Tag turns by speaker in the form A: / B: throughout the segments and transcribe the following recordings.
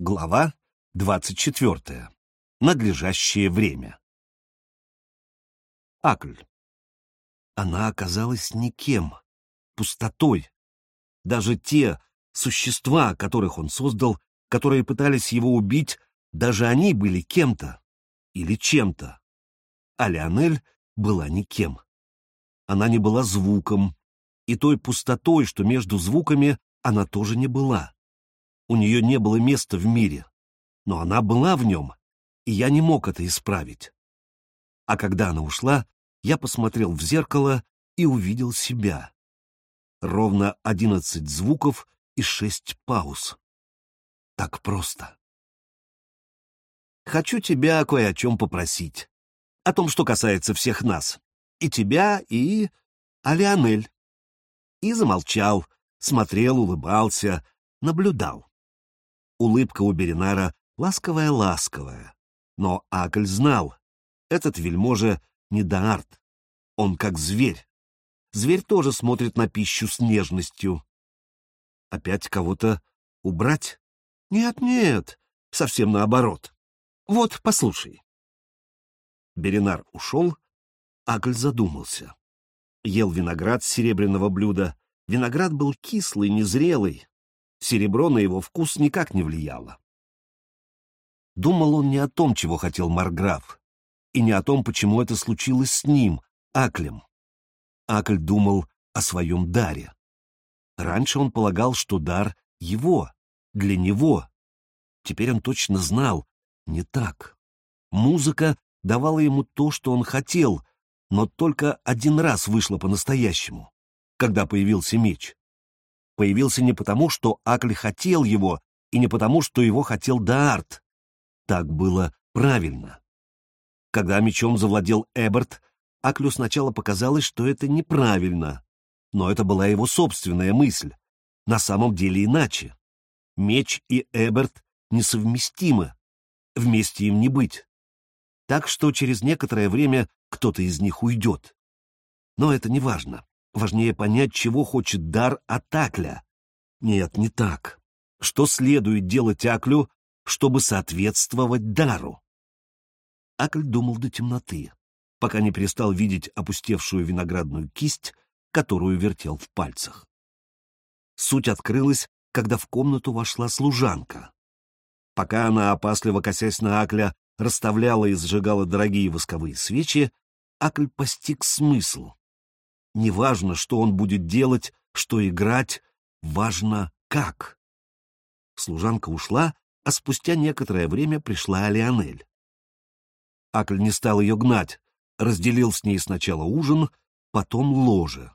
A: Глава 24. Надлежащее время. Акль. Она оказалась никем, пустотой. Даже те существа, которых он создал, которые пытались его убить, даже они были кем-то или чем-то. А Леонель была никем. Она не была звуком, и той пустотой, что между звуками, она тоже не была. У нее не было места в мире, но она была в нем, и я не мог это исправить. А когда она ушла, я посмотрел в зеркало и увидел себя. Ровно одиннадцать звуков и шесть пауз. Так просто. Хочу тебя кое о чем попросить. О том, что касается всех нас. И тебя, и... Алианель. И замолчал, смотрел, улыбался, наблюдал. Улыбка у Беринара ласковая-ласковая. Но Акль знал, этот вельможа не Даарт. Он как зверь. Зверь тоже смотрит на пищу с нежностью. Опять кого-то убрать? Нет-нет, совсем наоборот. Вот, послушай. Беринар ушел, Акль задумался. Ел виноград с серебряного блюда. Виноград был кислый, незрелый, Серебро на его вкус никак не влияло. Думал он не о том, чего хотел Марграф, и не о том, почему это случилось с ним, Аклем. Акль думал о своем даре. Раньше он полагал, что дар его, для него. Теперь он точно знал, не так. Музыка давала ему то, что он хотел, но только один раз вышло по-настоящему, когда появился меч появился не потому, что Акль хотел его, и не потому, что его хотел Даарт. Так было правильно. Когда мечом завладел Эберт, Аклю сначала показалось, что это неправильно, но это была его собственная мысль. На самом деле иначе. Меч и Эберт несовместимы, вместе им не быть. Так что через некоторое время кто-то из них уйдет. Но это не важно. Важнее понять, чего хочет дар от Акля. Нет, не так. Что следует делать Аклю, чтобы соответствовать дару? Акль думал до темноты, пока не перестал видеть опустевшую виноградную кисть, которую вертел в пальцах. Суть открылась, когда в комнату вошла служанка. Пока она, опасливо косясь на Акля, расставляла и зажигала дорогие восковые свечи, Акль постиг смысл. Неважно, что он будет делать, что играть, важно как. Служанка ушла, а спустя некоторое время пришла Алионель. Акль не стал ее гнать, разделил с ней сначала ужин, потом ложе.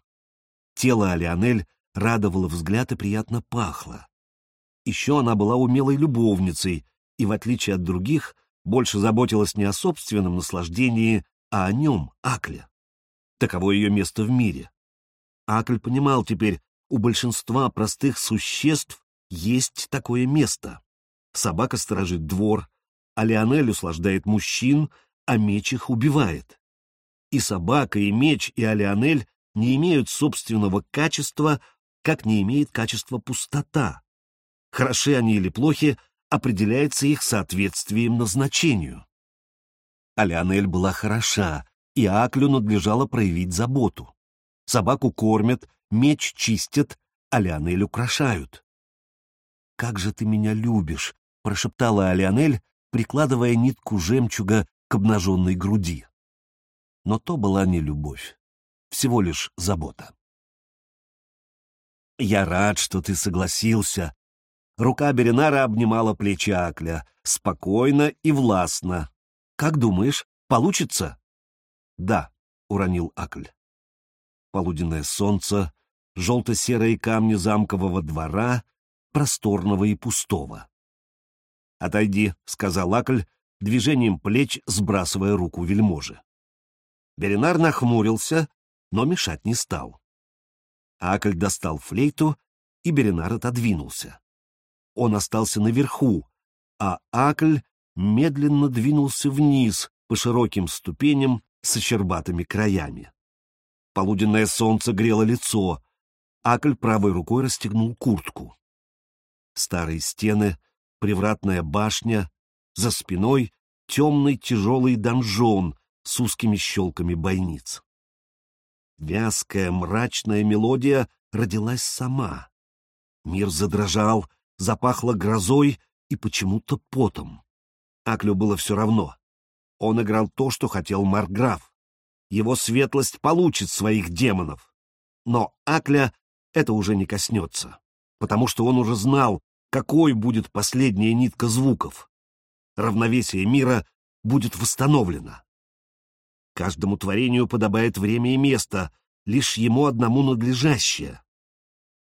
A: Тело Алионель радовало взгляд и приятно пахло. Еще она была умелой любовницей и, в отличие от других, больше заботилась не о собственном наслаждении, а о нем, Акле. Таково ее место в мире. Акль понимал теперь, у большинства простых существ есть такое место. Собака сторожит двор, а Леонель услаждает мужчин, а меч их убивает. И собака, и меч, и Алионель не имеют собственного качества, как не имеет качества пустота. Хороши они или плохи, определяется их соответствием назначению. Алионель была хороша, и Аклю надлежало проявить заботу. Собаку кормят, меч чистят, а Леонель украшают. «Как же ты меня любишь!» — прошептала Алионель, прикладывая нитку жемчуга к обнаженной груди. Но то была не любовь, всего лишь забота. «Я рад, что ты согласился». Рука Беринара обнимала плечи Акля, спокойно и властно. «Как думаешь, получится?» «Да», — уронил Акль. Полуденное солнце, желто-серые камни замкового двора, просторного и пустого. «Отойди», — сказал Акль, движением плеч сбрасывая руку вельможи. Беринар нахмурился, но мешать не стал. Акль достал флейту, и Беринар отодвинулся. Он остался наверху, а Акль медленно двинулся вниз по широким ступеням с щербатыми краями. Полуденное солнце грело лицо, Акль правой рукой расстегнул куртку. Старые стены, привратная башня, за спиной темный тяжелый донжон с узкими щелками бойниц. Вязкая мрачная мелодия родилась сама. Мир задрожал, запахло грозой и почему-то потом. Аклю было все равно. Он играл то, что хотел Марграф. Его светлость получит своих демонов. Но Акля это уже не коснется, потому что он уже знал, какой будет последняя нитка звуков. Равновесие мира будет восстановлено. Каждому творению подобает время и место, лишь ему одному надлежащее.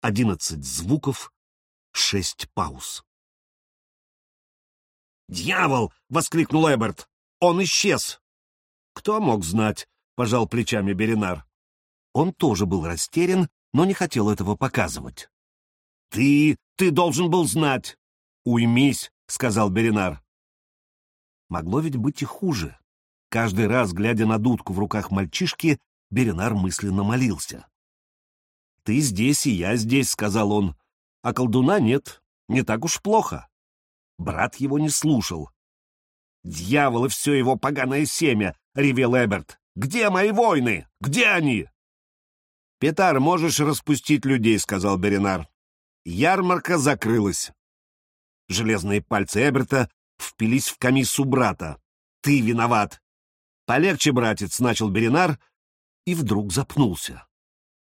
A: Одиннадцать звуков, шесть пауз. «Дьявол!» — воскликнул Эберт. «Он исчез!» «Кто мог знать?» — пожал плечами Беринар. Он тоже был растерян, но не хотел этого показывать. «Ты... ты должен был знать!» «Уймись!» — сказал Беринар. Могло ведь быть и хуже. Каждый раз, глядя на дудку в руках мальчишки, Беринар мысленно молился. «Ты здесь, и я здесь», — сказал он. «А колдуна нет. Не так уж плохо». Брат его не слушал. «Дьявол и все его поганое семя!» — ревел Эберт. «Где мои войны? Где они?» «Петар, можешь распустить людей», — сказал Беринар. Ярмарка закрылась. Железные пальцы Эберта впились в комиссу брата. «Ты виноват!» «Полегче, братец», — начал Беринар, и вдруг запнулся.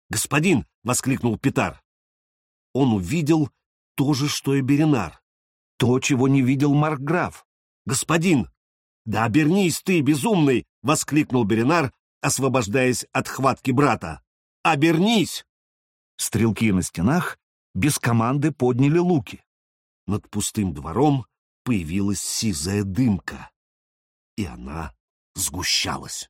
A: «Господин!» — воскликнул Петар. Он увидел то же, что и Беринар. То, чего не видел Маркграф. «Господин!» «Да обернись ты, безумный!» — воскликнул Беринар, освобождаясь от хватки брата. «Обернись!» Стрелки на стенах без команды подняли луки. Над пустым двором появилась сизая дымка, и она сгущалась.